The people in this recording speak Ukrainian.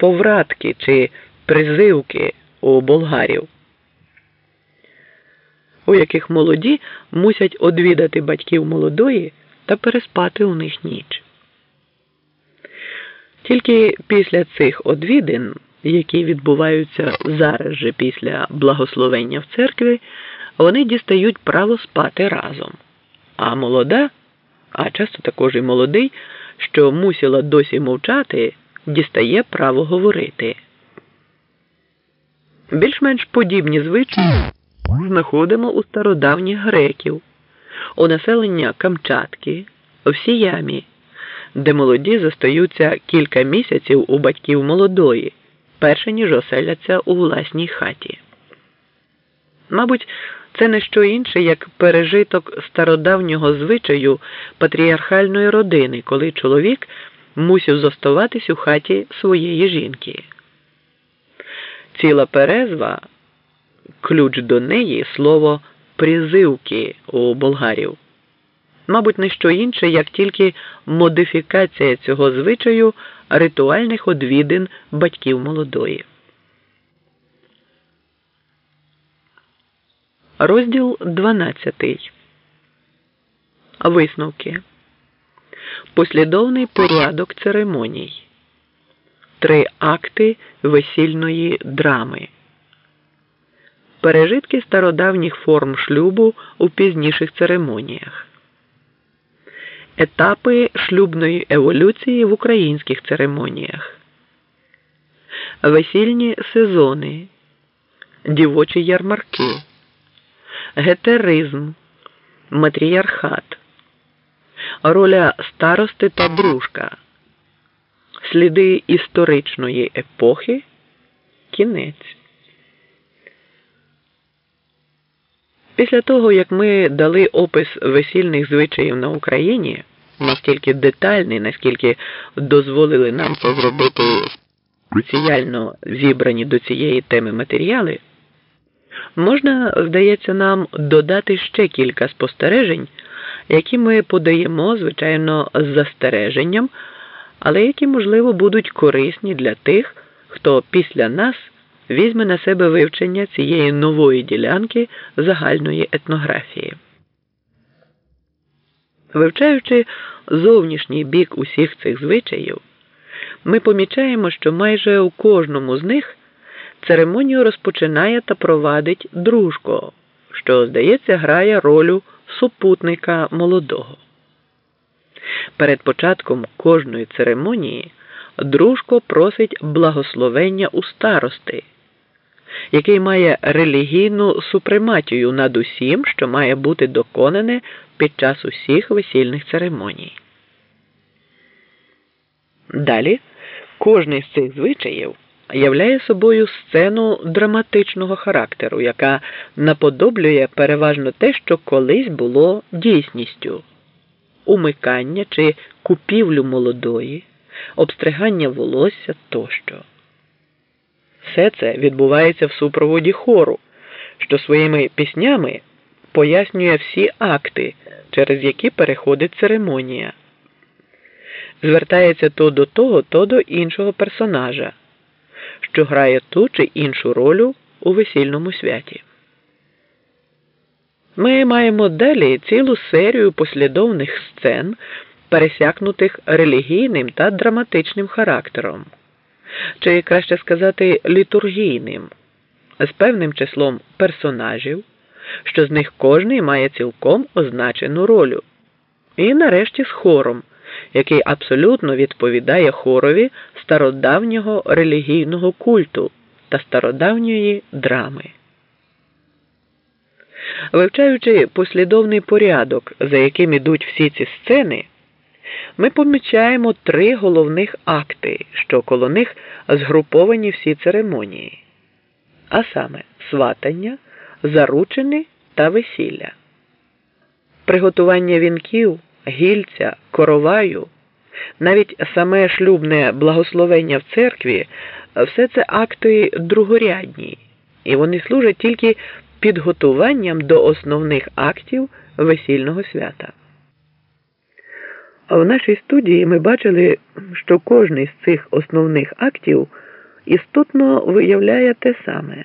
повратки чи призивки у болгарів, у яких молоді мусять одвідати батьків молодої та переспати у них ніч. Тільки після цих одвідин, які відбуваються зараз же після благословення в церкві, вони дістають право спати разом. А молода, а часто також і молодий, що мусила досі мовчати, дістає право говорити. Більш-менш подібні звичаї знаходимо у стародавніх греків, у населення Камчатки, в Сіямі, де молоді зостаються кілька місяців у батьків молодої, перше ніж оселяться у власній хаті. Мабуть, це не що інше, як пережиток стародавнього звичаю патріархальної родини, коли чоловік мусив зоставатись у хаті своєї жінки. Ціла перезва, ключ до неї слово призивки у болгарів. Мабуть, не що інше, як тільки модифікація цього звичаю ритуальних одвідин батьків молодої. Розділ 12. Висновки. Послідовний порядок церемоній. Три акти весільної драми. Пережитки стародавніх форм шлюбу у пізніших церемоніях. Етапи шлюбної еволюції в українських церемоніях. Весільні сезони. Дівочі ярмарки гетеризм, матріархат, роля старости та дружка, сліди історичної епохи, кінець. Після того, як ми дали опис весільних звичаїв на Україні, настільки детальний, наскільки дозволили нам зробити спеціально зібрані до цієї теми матеріали. Можна, здається, нам додати ще кілька спостережень, які ми подаємо, звичайно, з застереженням, але які, можливо, будуть корисні для тих, хто після нас візьме на себе вивчення цієї нової ділянки загальної етнографії. Вивчаючи зовнішній бік усіх цих звичаїв, ми помічаємо, що майже у кожному з них. Церемонію розпочинає та провадить дружко, що, здається, грає роль супутника молодого. Перед початком кожної церемонії дружко просить благословення у старости, який має релігійну супрематію над усім, що має бути доконане під час усіх весільних церемоній. Далі кожний з цих звичаїв являє собою сцену драматичного характеру, яка наподоблює переважно те, що колись було дійсністю умикання чи купівлю молодої, обстригання волосся тощо. Все це відбувається в супроводі хору, що своїми піснями пояснює всі акти, через які переходить церемонія. Звертається то до того, то до іншого персонажа що грає ту чи іншу роль у весільному святі. Ми маємо далі цілу серію послідовних сцен, пересякнутих релігійним та драматичним характером, чи краще сказати, літургійним, з певним числом персонажів, що з них кожний має цілком означену роль, і нарешті з хором який абсолютно відповідає хорові стародавнього релігійного культу та стародавньої драми. Вивчаючи послідовний порядок, за яким ідуть всі ці сцени, ми помічаємо три головних акти, що коло них згруповані всі церемонії, а саме сватання, заручини та весілля. Приготування вінків гільця, короваю, навіть саме шлюбне благословення в церкві, все це акти другорядні, і вони служать тільки підготуванням до основних актів весільного свята. В нашій студії ми бачили, що кожний з цих основних актів істотно виявляє те саме.